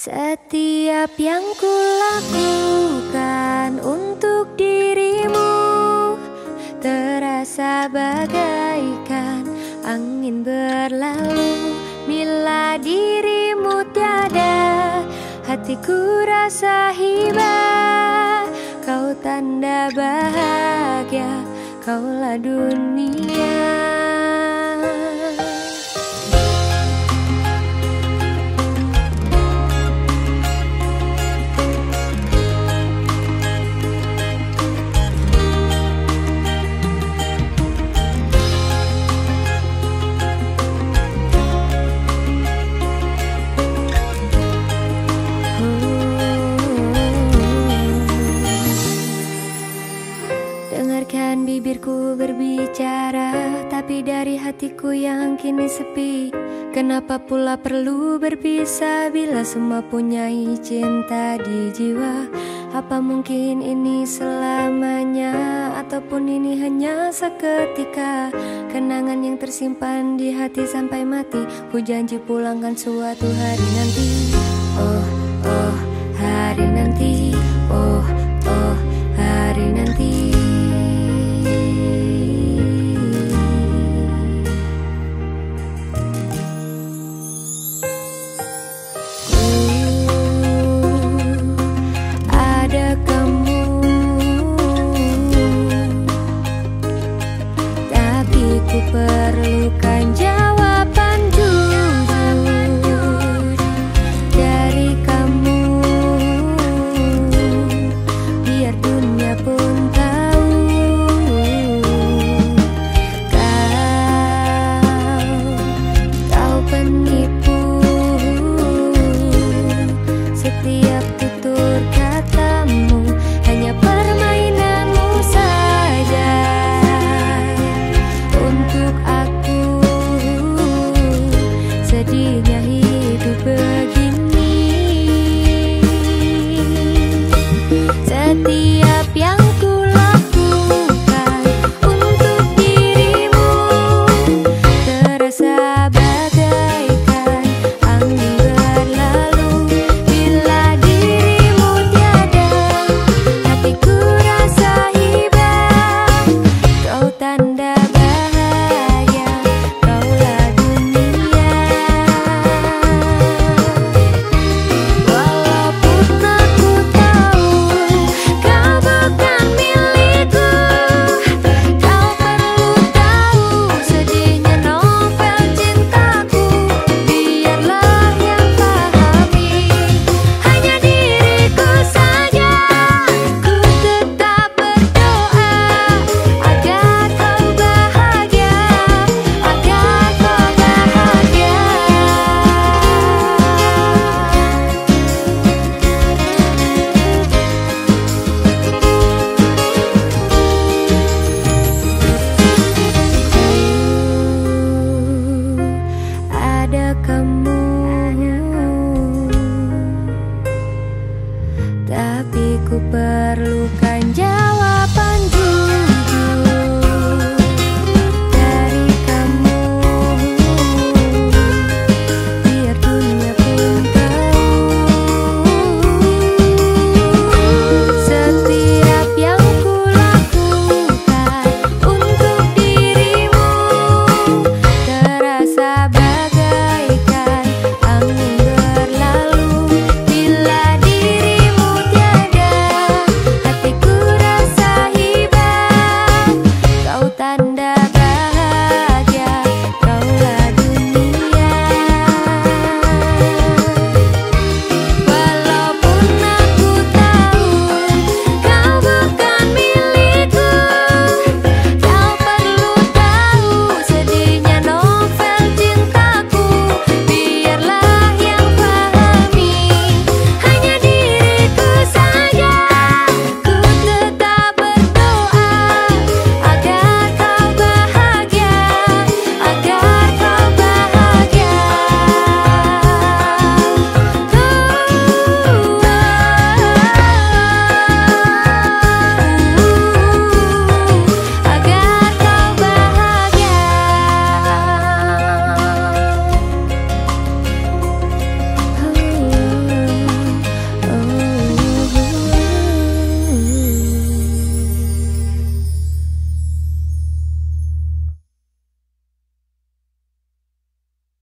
Setiap yang kulakukan untuk dirimu Terasa bagaikan angin berlalu. Bila dirimu tiada Hatiku rasa hibah. Kau tanda bahagia Kaulah dunia Tapi dari hatiku yang kini sepi Kenapa pula perlu berpisah Bila semua punya cinta di jiwa? Apa mungkin ini selamanya Ataupun ini hanya seketika? Kenangan yang tersimpan di hati sampai mati Ku janji pulangkan suatu hari nanti. Oh, oh, hari nanti